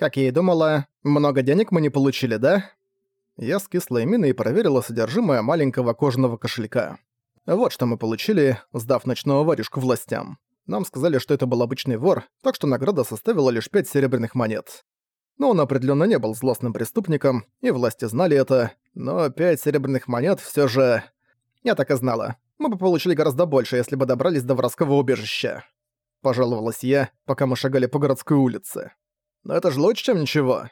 Как я и думала, много денег мы не получили, да? Я с кислой миной проверила содержимое маленького кожаного кошелька. Вот что мы получили, сдав ночного воришку властям. Нам сказали, что это был обычный вор, так что награда составила лишь пять серебряных монет. Но он определенно не был злостным преступником, и власти знали это, но пять серебряных монет все же... Я так и знала. Мы бы получили гораздо больше, если бы добрались до воровского убежища. Пожаловалась я, пока мы шагали по городской улице. Но это же лучше, чем ничего.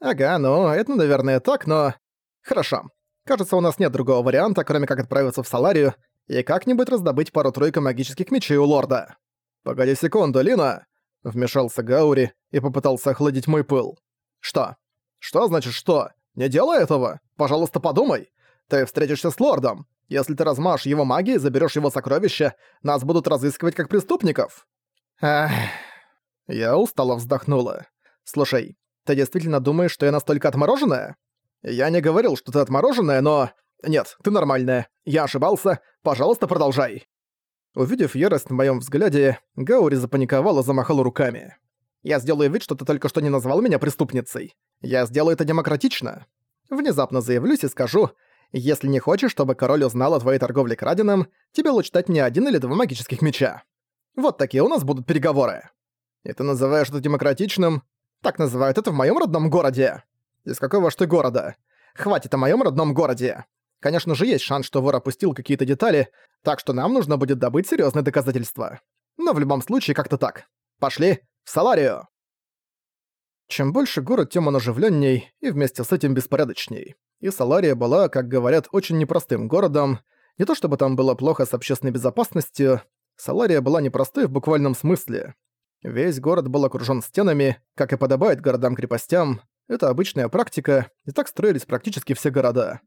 Ага, ну, это, наверное, так, но... Хорошо. Кажется, у нас нет другого варианта, кроме как отправиться в Саларию и как-нибудь раздобыть пару-тройку магических мечей у лорда. «Погоди секунду, Лина!» Вмешался Гаури и попытался охладить мой пыл. «Что? Что значит что? Не делай этого! Пожалуйста, подумай! Ты встретишься с лордом! Если ты размажешь его магией и заберёшь его сокровища, нас будут разыскивать как преступников!» Ах... Я устало вздохнула. «Слушай, ты действительно думаешь, что я настолько отмороженная? Я не говорил, что ты отмороженная, но... Нет, ты нормальная. Я ошибался. Пожалуйста, продолжай». Увидев ярость в моем взгляде, Гаури запаниковала, замахала руками. «Я сделаю вид, что ты только что не назвал меня преступницей. Я сделаю это демократично. Внезапно заявлюсь и скажу, если не хочешь, чтобы король узнал о твоей торговле краденым, тебе лучше дать мне один или два магических меча. Вот такие у нас будут переговоры. И ты называешь это демократичным? Так называют это в моем родном городе. Из какого ж ты города? Хватит о моем родном городе. Конечно же, есть шанс, что вор опустил какие-то детали, так что нам нужно будет добыть серьезные доказательства. Но в любом случае как-то так. Пошли в Саларию! Чем больше город, тем он оживленней и вместе с этим беспорядочней. И Салария была, как говорят, очень непростым городом. Не то чтобы там было плохо с общественной безопасностью, Салария была непростой в буквальном смысле. Весь город был окружен стенами, как и подобает городам-крепостям. Это обычная практика, и так строились практически все города.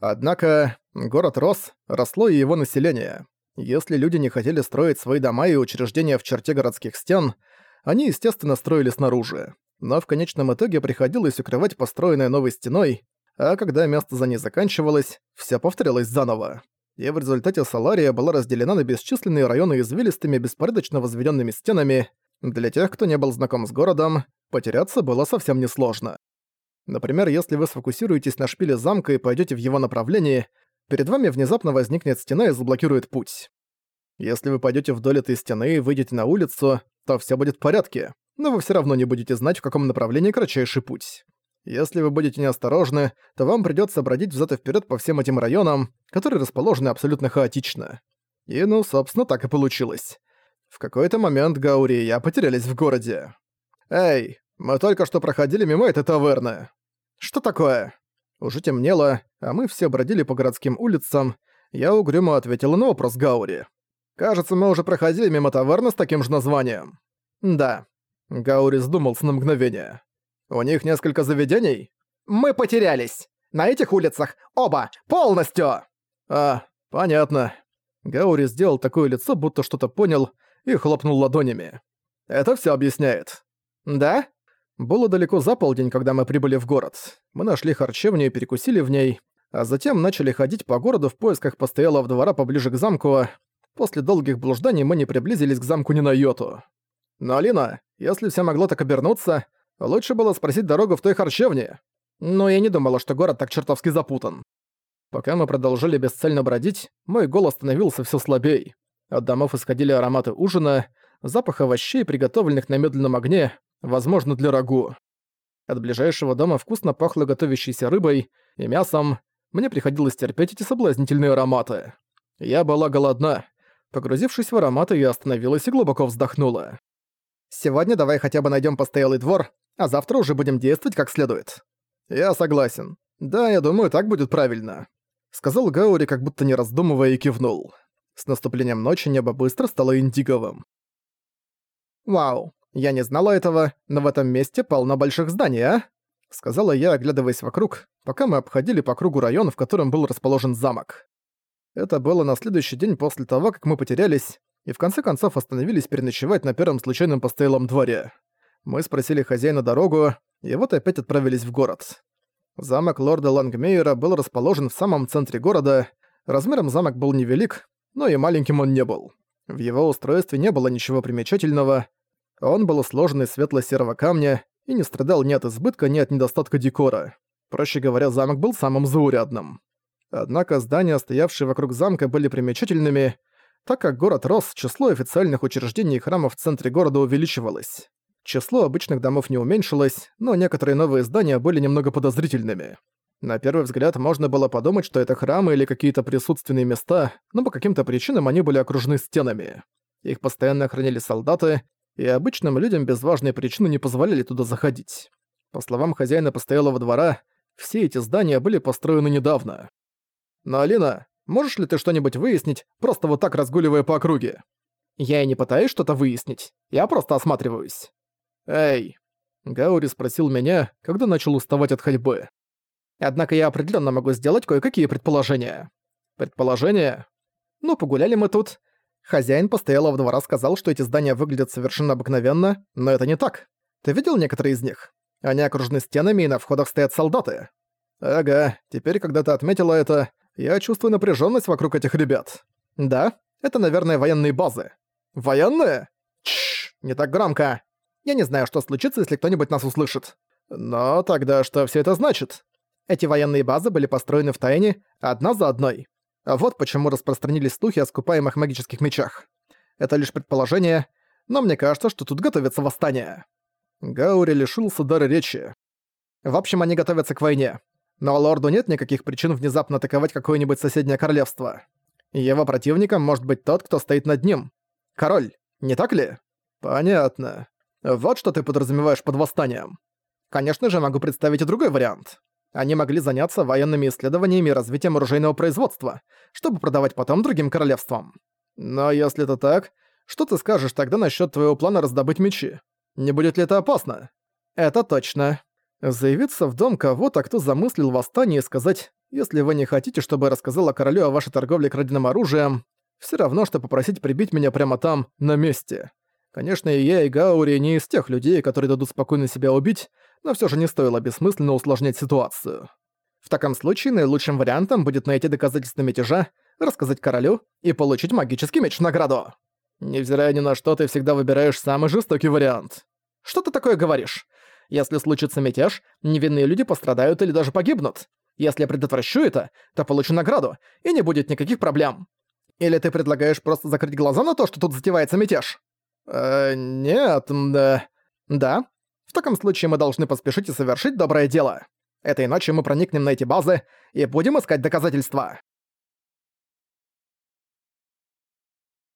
Однако город рос, росло и его население. Если люди не хотели строить свои дома и учреждения в черте городских стен, они, естественно, строили снаружи. Но в конечном итоге приходилось укрывать построенное новой стеной, а когда место за ней заканчивалось, все повторялось заново. И в результате Салария была разделена на бесчисленные районы извилистыми, беспорядочно возведенными стенами. Для тех, кто не был знаком с городом, потеряться было совсем несложно. Например, если вы сфокусируетесь на шпиле замка и пойдете в его направлении, перед вами внезапно возникнет стена и заблокирует путь. Если вы пойдете вдоль этой стены и выйдете на улицу, то все будет в порядке, но вы все равно не будете знать, в каком направлении кратчайший путь. Если вы будете неосторожны, то вам придется бродить взад и вперед по всем этим районам, которые расположены абсолютно хаотично. И ну, собственно, так и получилось. В какой-то момент Гаури и я потерялись в городе. «Эй, мы только что проходили мимо этой таверны. «Что такое?» Уже темнело, а мы все бродили по городским улицам. Я угрюмо ответила на вопрос Гаури. «Кажется, мы уже проходили мимо таверны с таким же названием». «Да». Гаури сдумался на мгновение. «У них несколько заведений?» «Мы потерялись! На этих улицах оба! Полностью!» «А, понятно». Гаури сделал такое лицо, будто что-то понял, и хлопнул ладонями. «Это все объясняет». «Да?» Было далеко за полдень, когда мы прибыли в город. Мы нашли харчевню и перекусили в ней, а затем начали ходить по городу в поисках постоялого двора поближе к замку. После долгих блужданий мы не приблизились к замку ни на йоту. Но, Алина, если все могло так обернуться, лучше было спросить дорогу в той харчевне. Но я не думала, что город так чертовски запутан. Пока мы продолжили бесцельно бродить, мой голос становился все слабей. От домов исходили ароматы ужина, запах овощей, приготовленных на медленном огне, возможно, для рагу. От ближайшего дома вкусно пахло готовящейся рыбой и мясом. Мне приходилось терпеть эти соблазнительные ароматы. Я была голодна. Погрузившись в ароматы, я остановилась и глубоко вздохнула. «Сегодня давай хотя бы найдем постоялый двор, а завтра уже будем действовать как следует». «Я согласен. Да, я думаю, так будет правильно», — сказал Гаури, как будто не раздумывая, и кивнул. С наступлением ночи небо быстро стало индиговым. «Вау, я не знала этого, но в этом месте полно больших зданий, а?» Сказала я, оглядываясь вокруг, пока мы обходили по кругу район, в котором был расположен замок. Это было на следующий день после того, как мы потерялись, и в конце концов остановились переночевать на первом случайном постоялом дворе. Мы спросили хозяина дорогу, и вот опять отправились в город. Замок лорда Лангмейера был расположен в самом центре города, размером замок был невелик, но и маленьким он не был. В его устройстве не было ничего примечательного, он был сложен из светло-серого камня и не страдал ни от избытка, ни от недостатка декора. Проще говоря, замок был самым заурядным. Однако здания, стоявшие вокруг замка, были примечательными, так как город рос, число официальных учреждений и храмов в центре города увеличивалось. Число обычных домов не уменьшилось, но некоторые новые здания были немного подозрительными. На первый взгляд можно было подумать, что это храмы или какие-то присутственные места, но по каким-то причинам они были окружены стенами. Их постоянно охраняли солдаты, и обычным людям без важной причины не позволяли туда заходить. По словам хозяина постоялого двора, все эти здания были построены недавно. Но, Алина, можешь ли ты что-нибудь выяснить, просто вот так разгуливая по округе? Я и не пытаюсь что-то выяснить, я просто осматриваюсь. Эй, Гаури спросил меня, когда начал уставать от ходьбы. Однако я определенно могу сделать кое-какие предположения. Предположения? Ну, погуляли мы тут. Хозяин постоялого двора сказал, что эти здания выглядят совершенно обыкновенно, но это не так. Ты видел некоторые из них? Они окружены стенами, и на входах стоят солдаты. Ага, теперь, когда ты отметила это, я чувствую напряженность вокруг этих ребят. Да, это, наверное, военные базы. Военные? Чш, не так громко. Я не знаю, что случится, если кто-нибудь нас услышит. Но тогда что все это значит? Эти военные базы были построены в тайне, одна за одной. Вот почему распространились слухи о скупаемых магических мечах. Это лишь предположение, но мне кажется, что тут готовится восстание. Гаури лишился дара речи. В общем, они готовятся к войне. Но лорду нет никаких причин внезапно атаковать какое-нибудь соседнее королевство. Его противником может быть тот, кто стоит над ним. Король, не так ли? Понятно. Вот что ты подразумеваешь под восстанием. Конечно же, могу представить и другой вариант. Они могли заняться военными исследованиями и развитием оружейного производства, чтобы продавать потом другим королевствам. Но если это так, что ты скажешь тогда насчет твоего плана раздобыть мечи? Не будет ли это опасно? Это точно. Заявиться в дом кого-то, кто замыслил восстание и сказать, если вы не хотите, чтобы я рассказала королю о вашей торговле краденым оружием, все равно, что попросить прибить меня прямо там, на месте. Конечно, и я, и Гаури не из тех людей, которые дадут спокойно себя убить, но все же не стоило бессмысленно усложнять ситуацию. В таком случае наилучшим вариантом будет найти доказательства мятежа, рассказать королю и получить магический меч в награду. Невзирая ни на что, ты всегда выбираешь самый жестокий вариант. Что ты такое говоришь? Если случится мятеж, невинные люди пострадают или даже погибнут. Если я предотвращу это, то получу награду, и не будет никаких проблем. Или ты предлагаешь просто закрыть глаза на то, что тут затевается мятеж? Э, нет, да. Да. В таком случае мы должны поспешить и совершить доброе дело. Этой ночью мы проникнем на эти базы и будем искать доказательства.